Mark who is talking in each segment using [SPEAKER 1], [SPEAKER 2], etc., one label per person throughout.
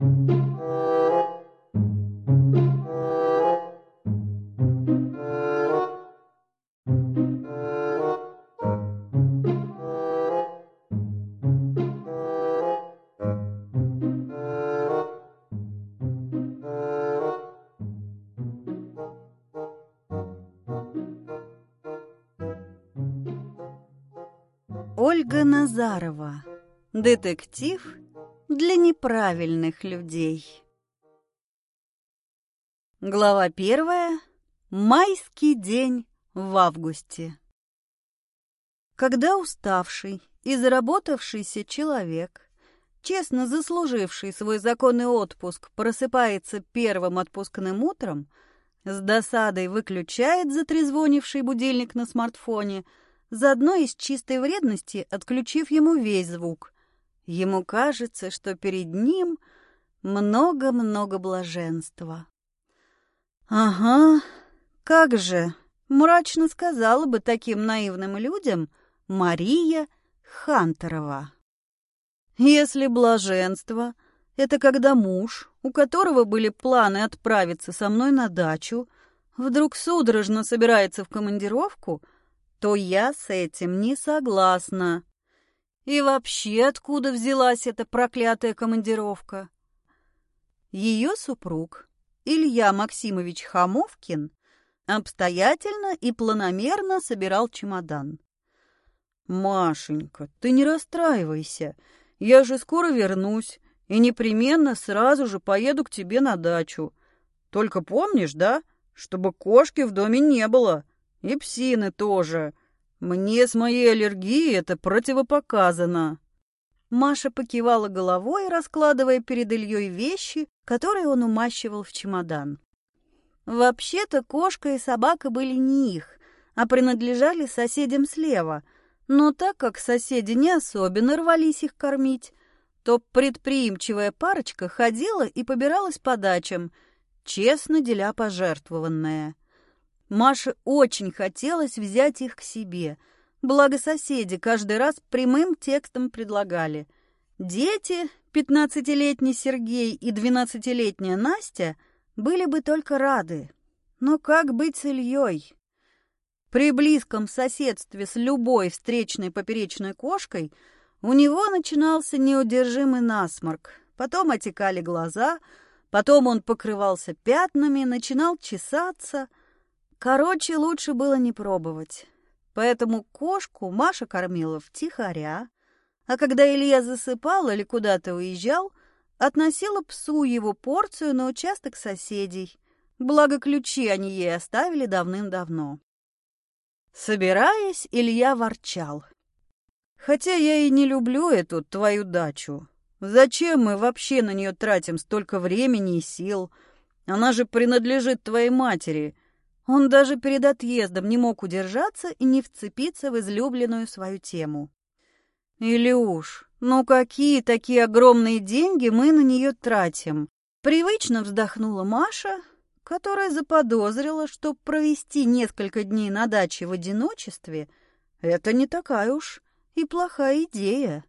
[SPEAKER 1] Ольга Назарова. Детектив для неправильных людей. Глава первая. Майский день в августе. Когда уставший и заработавшийся человек, честно заслуживший свой законный отпуск, просыпается первым отпускным утром, с досадой выключает затрезвонивший будильник на смартфоне – заодно из чистой вредности отключив ему весь звук. Ему кажется, что перед ним много-много блаженства. «Ага, как же!» — мрачно сказала бы таким наивным людям Мария Хантерова. «Если блаженство — это когда муж, у которого были планы отправиться со мной на дачу, вдруг судорожно собирается в командировку — то я с этим не согласна. И вообще, откуда взялась эта проклятая командировка? Ее супруг, Илья Максимович Хамовкин, обстоятельно и планомерно собирал чемодан. «Машенька, ты не расстраивайся. Я же скоро вернусь и непременно сразу же поеду к тебе на дачу. Только помнишь, да, чтобы кошки в доме не было?» И псины тоже. Мне с моей аллергией это противопоказано. Маша покивала головой, раскладывая перед Ильей вещи, которые он умащивал в чемодан. Вообще-то кошка и собака были не их, а принадлежали соседям слева. Но так как соседи не особенно рвались их кормить, то предприимчивая парочка ходила и побиралась по дачам, честно деля пожертвованное. Маше очень хотелось взять их к себе. Благо соседи каждый раз прямым текстом предлагали. Дети, пятнадцатилетний Сергей и двенадцатилетняя Настя, были бы только рады. Но как быть с Ильей? При близком соседстве с любой встречной поперечной кошкой у него начинался неудержимый насморк. Потом отекали глаза, потом он покрывался пятнами, начинал чесаться — Короче, лучше было не пробовать. Поэтому кошку Маша кормила втихаря, а когда Илья засыпал или куда-то уезжал, относила псу его порцию на участок соседей. Благо ключи они ей оставили давным-давно. Собираясь, Илья ворчал. «Хотя я и не люблю эту твою дачу. Зачем мы вообще на нее тратим столько времени и сил? Она же принадлежит твоей матери, он даже перед отъездом не мог удержаться и не вцепиться в излюбленную свою тему. «Илюш, ну какие такие огромные деньги мы на нее тратим?» Привычно вздохнула Маша, которая заподозрила, что провести несколько дней на даче в одиночестве — это не такая уж и плохая идея.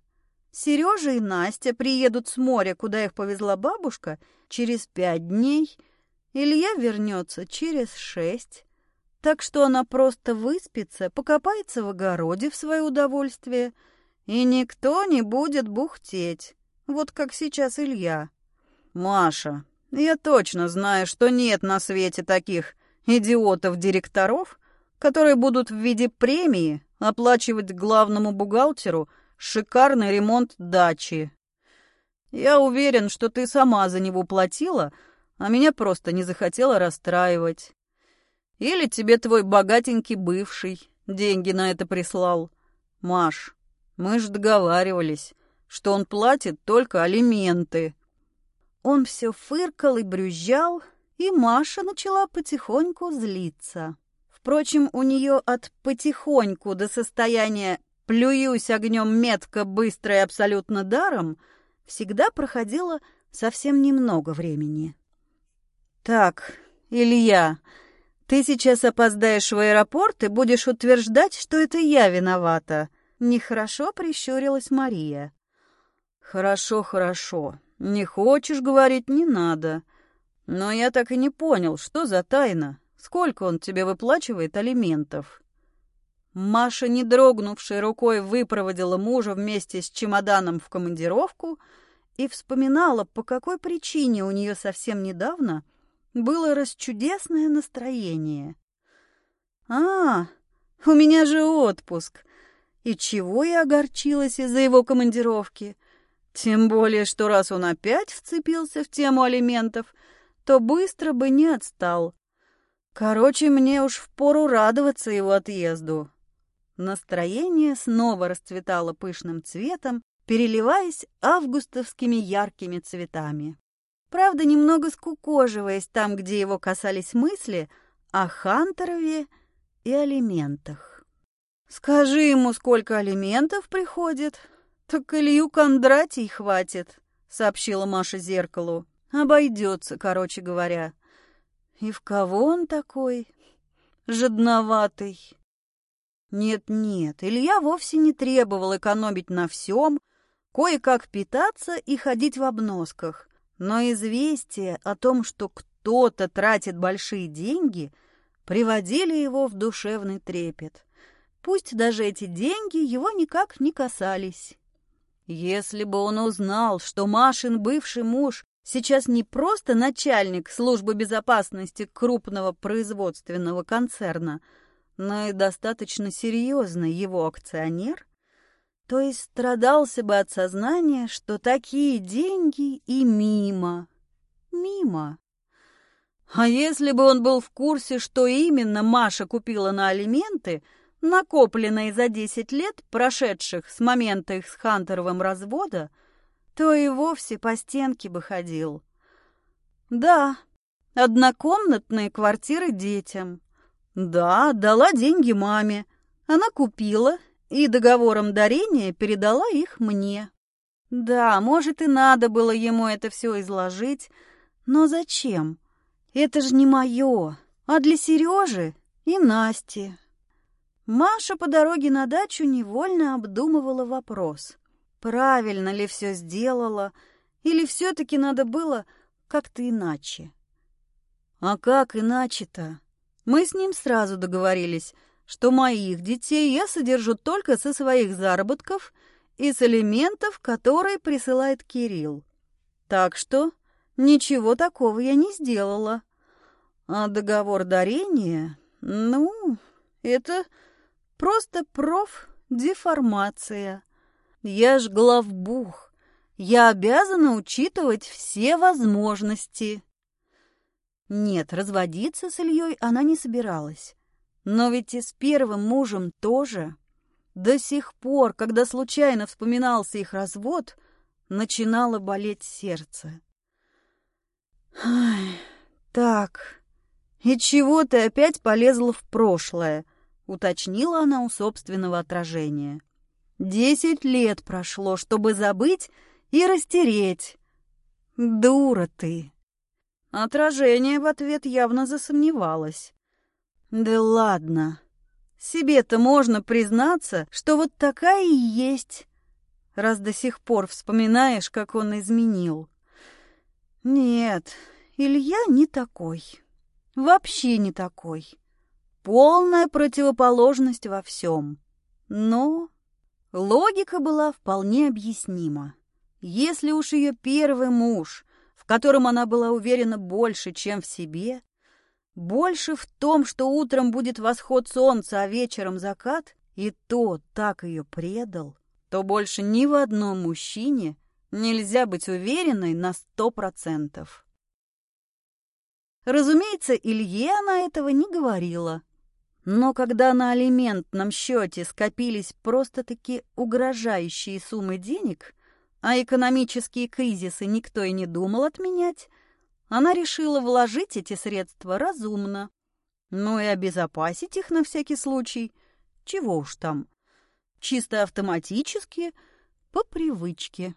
[SPEAKER 1] Сережа и Настя приедут с моря, куда их повезла бабушка, через пять дней — Илья вернется через шесть, так что она просто выспится, покопается в огороде в свое удовольствие, и никто не будет бухтеть, вот как сейчас Илья. «Маша, я точно знаю, что нет на свете таких идиотов-директоров, которые будут в виде премии оплачивать главному бухгалтеру шикарный ремонт дачи. Я уверен, что ты сама за него платила — а меня просто не захотела расстраивать. Или тебе твой богатенький бывший деньги на это прислал. Маш, мы же договаривались, что он платит только алименты. Он все фыркал и брюзжал, и Маша начала потихоньку злиться. Впрочем, у нее от потихоньку до состояния «плююсь огнем метко, быстро и абсолютно даром» всегда проходило совсем немного времени. «Так, Илья, ты сейчас опоздаешь в аэропорт и будешь утверждать, что это я виновата». Нехорошо прищурилась Мария. «Хорошо, хорошо. Не хочешь говорить, не надо. Но я так и не понял, что за тайна? Сколько он тебе выплачивает алиментов?» Маша, не дрогнувшей рукой, выпроводила мужа вместе с чемоданом в командировку и вспоминала, по какой причине у нее совсем недавно было расчудесное настроение. «А, у меня же отпуск. И чего я огорчилась из-за его командировки? Тем более, что раз он опять вцепился в тему алиментов, то быстро бы не отстал. Короче, мне уж впору радоваться его отъезду». Настроение снова расцветало пышным цветом, переливаясь августовскими яркими цветами. Правда, немного скукоживаясь там, где его касались мысли о Хантерове и алиментах. «Скажи ему, сколько алиментов приходит, так Илью Кондратий хватит», — сообщила Маша зеркалу. «Обойдется, короче говоря». «И в кого он такой? Жадноватый». Нет-нет, Илья вовсе не требовал экономить на всем, кое-как питаться и ходить в обносках. Но известие о том, что кто-то тратит большие деньги, приводили его в душевный трепет. Пусть даже эти деньги его никак не касались. Если бы он узнал, что Машин бывший муж сейчас не просто начальник службы безопасности крупного производственного концерна, но и достаточно серьезный его акционер, то есть страдался бы от сознания, что такие деньги и мимо. Мимо. А если бы он был в курсе, что именно Маша купила на алименты, накопленные за 10 лет, прошедших с момента их с Хантеровым развода, то и вовсе по стенке бы ходил. Да, однокомнатные квартиры детям, да, дала деньги маме. Она купила и договором дарения передала их мне. Да, может, и надо было ему это все изложить, но зачем? Это же не мое, а для Сережи и Насти. Маша по дороге на дачу невольно обдумывала вопрос, правильно ли все сделала, или все-таки надо было как-то иначе. А как иначе-то? Мы с ним сразу договорились, что моих детей я содержу только со своих заработков и с элементов, которые присылает Кирилл. Так что ничего такого я не сделала. А договор дарения, ну, это просто профдеформация. Я ж главбух, я обязана учитывать все возможности. Нет, разводиться с Ильей она не собиралась. Но ведь и с первым мужем тоже. До сих пор, когда случайно вспоминался их развод, начинало болеть сердце. Ай, так, и чего ты опять полезла в прошлое? Уточнила она у собственного отражения. Десять лет прошло, чтобы забыть и растереть. Дура ты! Отражение в ответ явно засомневалось. «Да ладно. Себе-то можно признаться, что вот такая и есть, раз до сих пор вспоминаешь, как он изменил. Нет, Илья не такой. Вообще не такой. Полная противоположность во всем. Но логика была вполне объяснима. Если уж ее первый муж в котором она была уверена больше, чем в себе, больше в том, что утром будет восход солнца, а вечером закат, и то так ее предал, то больше ни в одном мужчине нельзя быть уверенной на сто процентов. Разумеется, Илье она этого не говорила. Но когда на алиментном счете скопились просто-таки угрожающие суммы денег, а экономические кризисы никто и не думал отменять, она решила вложить эти средства разумно. Ну и обезопасить их на всякий случай. Чего уж там. Чисто автоматически, по привычке.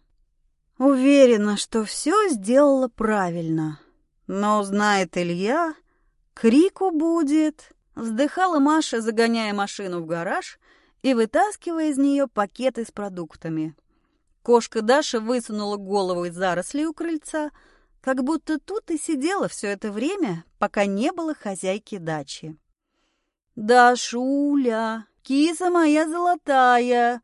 [SPEAKER 1] Уверена, что все сделала правильно. Но, знает Илья, крику будет. Вздыхала Маша, загоняя машину в гараж и вытаскивая из нее пакеты с продуктами. Кошка Даша высунула голову из зарослей у крыльца, как будто тут и сидела все это время, пока не было хозяйки дачи. «Дашуля, киса моя золотая!»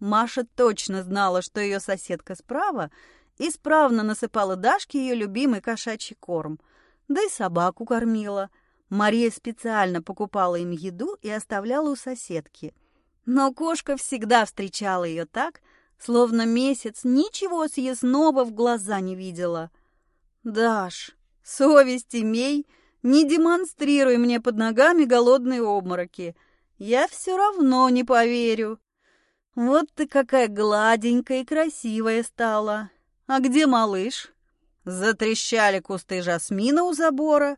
[SPEAKER 1] Маша точно знала, что ее соседка справа исправно насыпала Дашке ее любимый кошачий корм, да и собаку кормила. Мария специально покупала им еду и оставляла у соседки. Но кошка всегда встречала ее так, словно месяц ничего съестного в глаза не видела. «Даш, совесть имей, не демонстрируй мне под ногами голодные обмороки. Я все равно не поверю. Вот ты какая гладенькая и красивая стала. А где малыш?» Затрещали кусты жасмина у забора,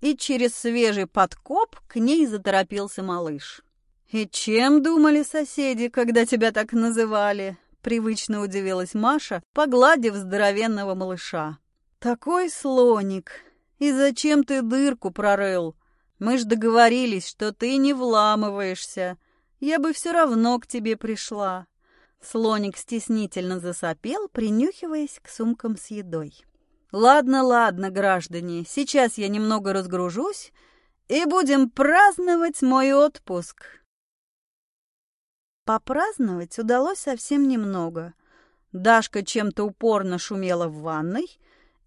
[SPEAKER 1] и через свежий подкоп к ней заторопился малыш. «И чем думали соседи, когда тебя так называли?» Привычно удивилась Маша, погладив здоровенного малыша. «Такой слоник! И зачем ты дырку прорыл? Мы ж договорились, что ты не вламываешься. Я бы все равно к тебе пришла». Слоник стеснительно засопел, принюхиваясь к сумкам с едой. «Ладно, ладно, граждане, сейчас я немного разгружусь, и будем праздновать мой отпуск». Попраздновать удалось совсем немного. Дашка чем-то упорно шумела в ванной,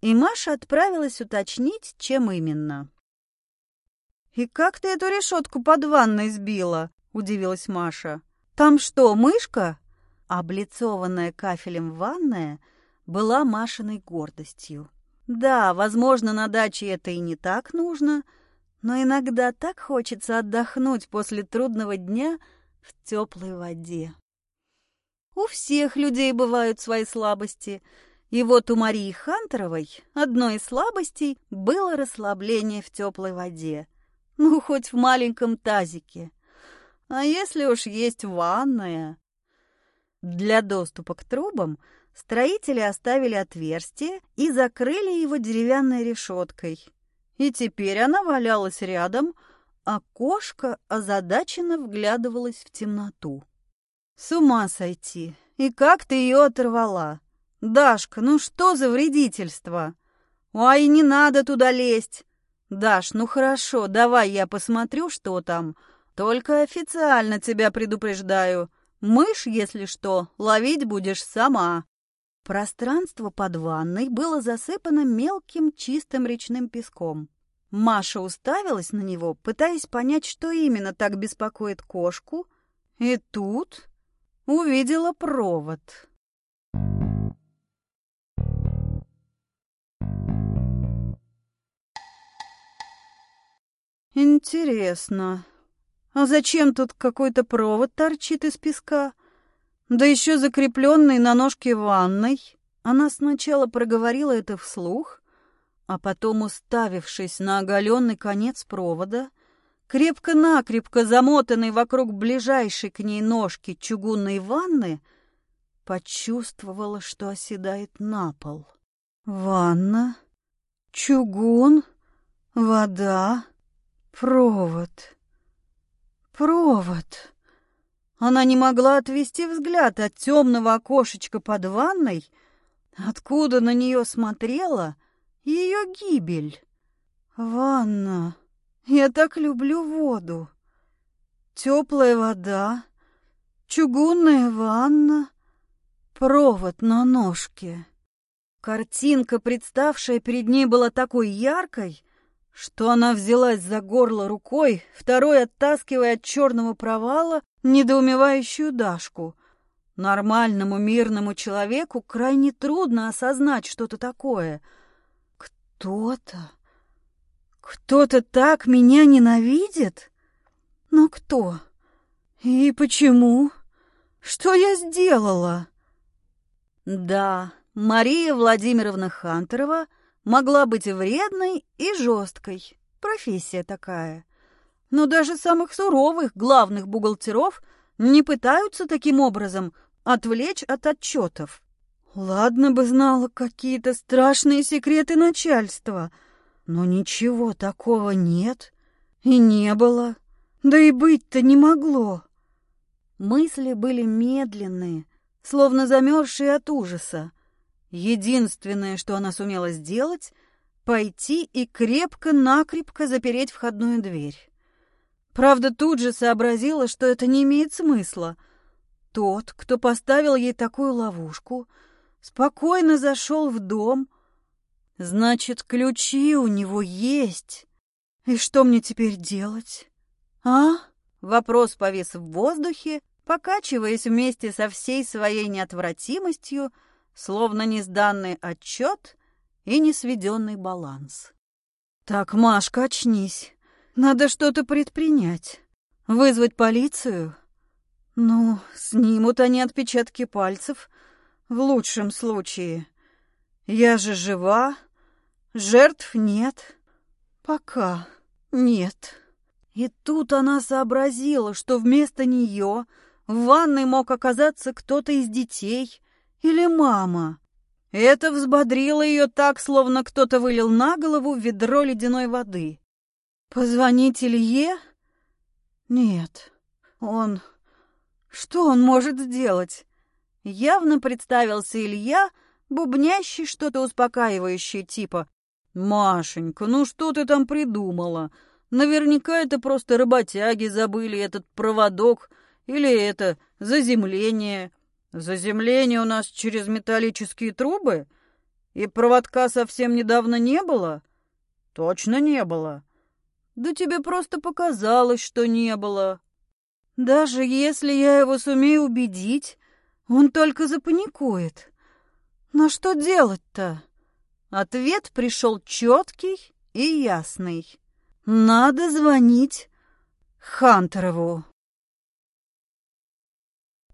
[SPEAKER 1] и Маша отправилась уточнить, чем именно. «И как ты эту решетку под ванной сбила?» – удивилась Маша. «Там что, мышка?» Облицованная кафелем ванная была Машиной гордостью. Да, возможно, на даче это и не так нужно, но иногда так хочется отдохнуть после трудного дня – в теплой воде. У всех людей бывают свои слабости, и вот у Марии Хантеровой одной из слабостей было расслабление в теплой воде, ну, хоть в маленьком тазике. А если уж есть ванная? Для доступа к трубам строители оставили отверстие и закрыли его деревянной решеткой. И теперь она валялась рядом, а кошка озадаченно вглядывалась в темноту. С ума сойти! И как ты ее оторвала? Дашка, ну что за вредительство? Ой, не надо туда лезть! Даш, ну хорошо, давай я посмотрю, что там. Только официально тебя предупреждаю. Мышь, если что, ловить будешь сама. Пространство под ванной было засыпано мелким чистым речным песком. Маша уставилась на него, пытаясь понять, что именно так беспокоит кошку, и тут увидела провод. Интересно, а зачем тут какой-то провод торчит из песка? Да еще закрепленный на ножке ванной. Она сначала проговорила это вслух, а потом, уставившись на оголенный конец провода, крепко-накрепко замотанный вокруг ближайшей к ней ножки чугунной ванны, почувствовала, что оседает на пол. Ванна, чугун, вода, провод. Провод. Она не могла отвести взгляд от темного окошечка под ванной, откуда на нее смотрела — ее гибель. Ванна. Я так люблю воду. Теплая вода, чугунная ванна, провод на ножке. Картинка, представшая перед ней, была такой яркой, что она взялась за горло рукой, второй оттаскивая от черного провала недоумевающую Дашку. Нормальному мирному человеку крайне трудно осознать что-то такое — кто-то... Кто-то так меня ненавидит? Но кто? И почему? Что я сделала? Да, Мария Владимировна Хантерова могла быть вредной и жесткой. Профессия такая. Но даже самых суровых главных бухгалтеров не пытаются таким образом отвлечь от отчетов. Ладно бы знала какие-то страшные секреты начальства, но ничего такого нет и не было, да и быть-то не могло. Мысли были медленные, словно замерзшие от ужаса. Единственное, что она сумела сделать — пойти и крепко-накрепко запереть входную дверь. Правда, тут же сообразила, что это не имеет смысла. Тот, кто поставил ей такую ловушку, спокойно зашел в дом. Значит, ключи у него есть. И что мне теперь делать? А? Вопрос повис в воздухе, покачиваясь вместе со всей своей неотвратимостью, словно несданный отчет и несведенный баланс. «Так, Машка, очнись. Надо что-то предпринять. Вызвать полицию? Ну, снимут они отпечатки пальцев, в лучшем случае. Я же жива, жертв нет. Пока нет». И тут она сообразила, что вместо нее в ванной мог оказаться кто-то из детей или мама. Это взбодрило ее так, словно кто-то вылил на голову ведро ледяной воды. «Позвонить Илье? Нет, он... Что он может сделать?» Явно представился Илья, бубнящий что-то успокаивающее, типа «Машенька, ну что ты там придумала? Наверняка это просто работяги забыли этот проводок или это заземление. Заземление у нас через металлические трубы? И проводка совсем недавно не было? Точно не было. Да тебе просто показалось, что не было. Даже если я его сумею убедить, он только запаникует. Но что делать-то? Ответ пришел четкий и ясный. Надо звонить Хантерову.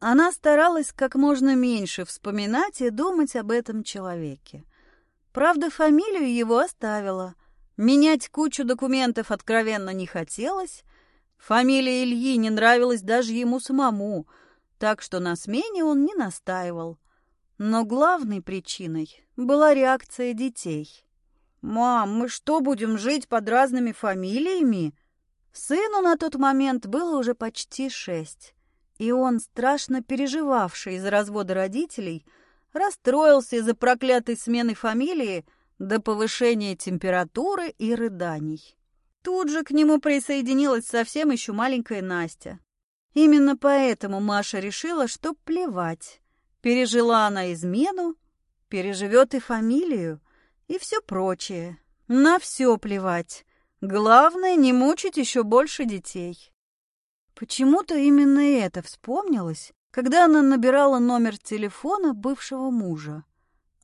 [SPEAKER 1] Она старалась как можно меньше вспоминать и думать об этом человеке. Правда, фамилию его оставила. Менять кучу документов откровенно не хотелось. Фамилия Ильи не нравилась даже ему самому, так что на смене он не настаивал. Но главной причиной была реакция детей. «Мам, мы что, будем жить под разными фамилиями?» Сыну на тот момент было уже почти шесть, и он, страшно переживавший из-за развода родителей, расстроился из-за проклятой смены фамилии до повышения температуры и рыданий. Тут же к нему присоединилась совсем еще маленькая Настя. Именно поэтому Маша решила, что плевать. Пережила она измену, переживет и фамилию и все прочее. На все плевать. Главное, не мучить еще больше детей. Почему-то именно это вспомнилось, когда она набирала номер телефона бывшего мужа.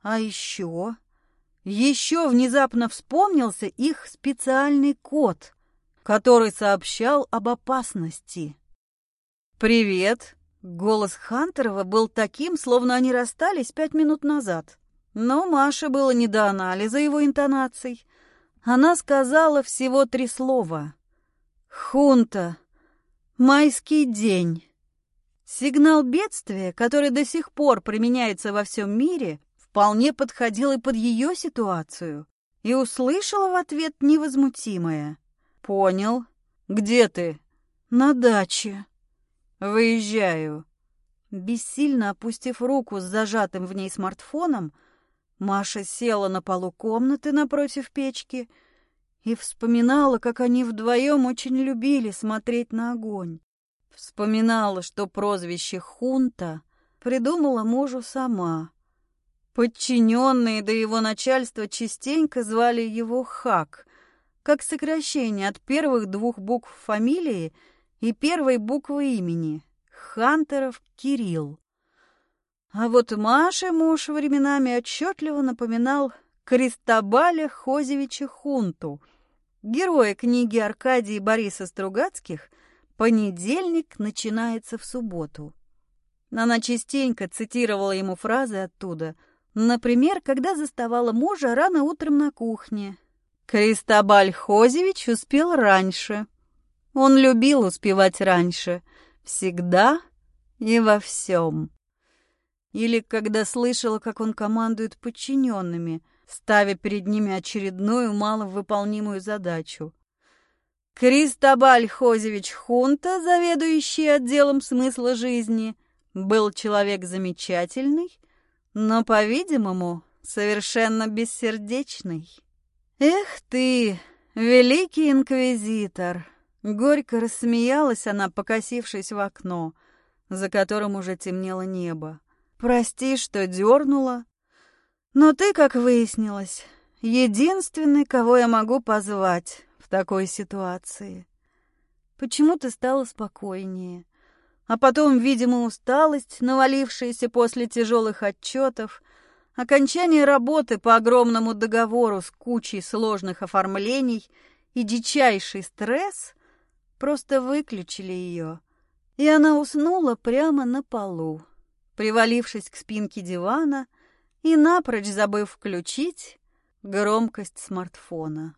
[SPEAKER 1] А еще... Еще внезапно вспомнился их специальный код, который сообщал об опасности. «Привет!» Голос Хантерова был таким, словно они расстались пять минут назад. Но Маше было не до анализа его интонаций. Она сказала всего три слова. «Хунта. Майский день». Сигнал бедствия, который до сих пор применяется во всем мире, вполне подходил и под ее ситуацию. И услышала в ответ невозмутимое. «Понял. Где ты?» «На даче». «Выезжаю». Бессильно опустив руку с зажатым в ней смартфоном, Маша села на полу комнаты напротив печки вспоминала, как они вдвоем очень любили смотреть на огонь. Вспоминала, что прозвище «Хунта» придумала мужу сама. Подчиненные до его начальства частенько звали его Хак, как сокращение от первых двух букв фамилии и первой буквы имени — Хантеров Кирилл. А вот Маше муж временами отчетливо напоминал Кристобаля Хозевича Хунту, героя книги Аркадия и Бориса Стругацких «Понедельник начинается в субботу». Она частенько цитировала ему фразы оттуда, например, когда заставала мужа рано утром на кухне. Кристобаль Хозевич успел раньше. Он любил успевать раньше, всегда и во всем. Или когда слышала, как он командует подчиненными, ставя перед ними очередную маловыполнимую задачу. Кристобаль Хозевич Хунта, заведующий отделом смысла жизни, был человек замечательный, но, по-видимому, совершенно бессердечный. «Эх ты, великий инквизитор!» Горько рассмеялась она, покосившись в окно, за которым уже темнело небо. «Прости, что дернула, но ты, как выяснилось, единственный, кого я могу позвать в такой ситуации. Почему ты стала спокойнее?» А потом, видимо, усталость, навалившаяся после тяжелых отчетов, окончание работы по огромному договору с кучей сложных оформлений и дичайший стресс просто выключили ее, и она уснула прямо на полу, привалившись к спинке дивана и напрочь забыв включить громкость смартфона.